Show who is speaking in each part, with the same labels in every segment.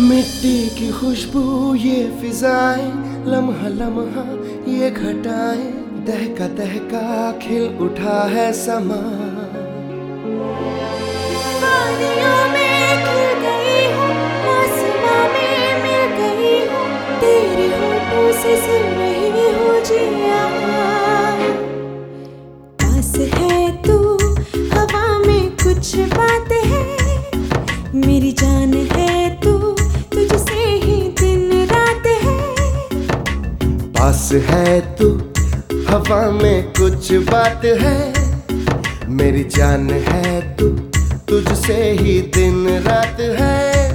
Speaker 1: मिट्टी की खुशबू, ये फिजाएँ, लम्हा लम्हा, ये घटाएँ, दहका दहका खिल उठा है समा।
Speaker 2: है तू, हवा में कुछ है तू,
Speaker 1: हवा में कुछ बात है। मेरी जान है तू, तुझसे ही दिन रात है।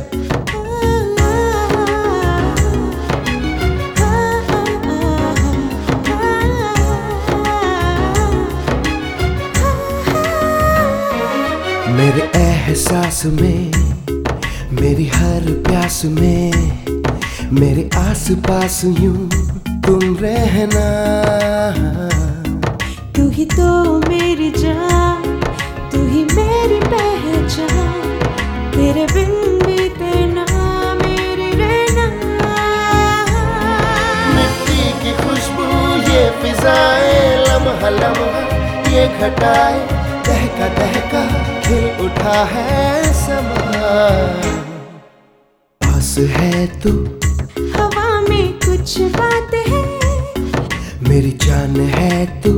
Speaker 1: मेरे एहसास में, मेरी हर प्यास में, मेरे आस पास यूँ तुम रहना।
Speaker 2: तू ही तो मेरी जान तू ही मेरी पहचान। तेरे बिन बीते ना मेरी रहना।
Speaker 1: मिट्टी की खुशबू ये फिजाएँ लम्हा लम्हा ये घटाए। दहका दहका खिल उठा है समा। पास है तू।
Speaker 2: हवा में कुछ बात
Speaker 1: मेरी जान है तू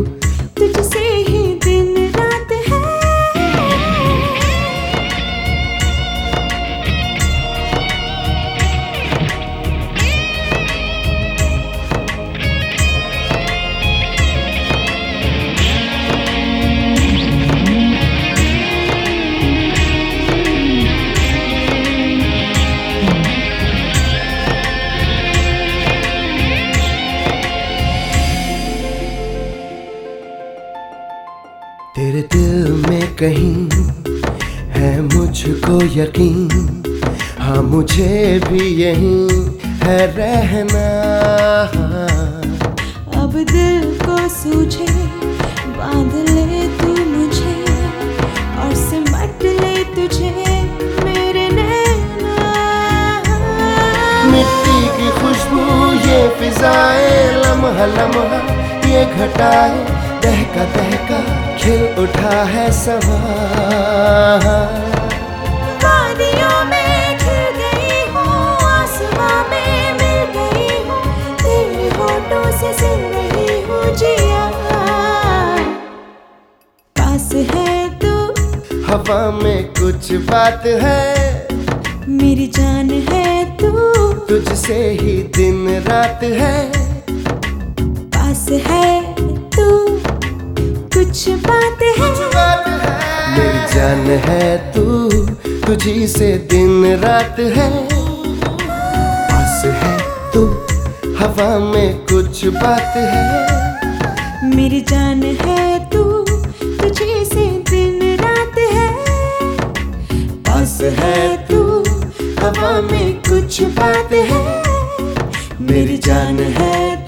Speaker 1: तेरे दिल में कहीं है मुझको यकीन। हाँ मुझे भी यहीं है रहना।
Speaker 2: अब दिल को सूझे बाँध ले तू मुझे और सिमट ले तुझे मेरे नैना।
Speaker 1: मिट्टी की खुशबू ये फिजाएँ लम्हा लम्हा ये घटाए दहका दहका खिल उठा है समा
Speaker 2: वादियों में खिल गई हूँ, आसमां में मिल गई हूँ, तेरे होठों से सुन रही हूँ जिया। पास है तू।
Speaker 1: हवा में कुछ बात है।
Speaker 2: मेरी जान है तू।
Speaker 1: तुझसे ही दिन रात है।
Speaker 2: पास है कुछ बात है।
Speaker 1: मेरी जान है। तू तुझी से दिन रात है। पास है तू हवा में कुछ बात है।
Speaker 2: मेरी जान है तू तुझे से दिन रात है।
Speaker 1: पास है तू हवा में कुछ बात है। मेरी जान है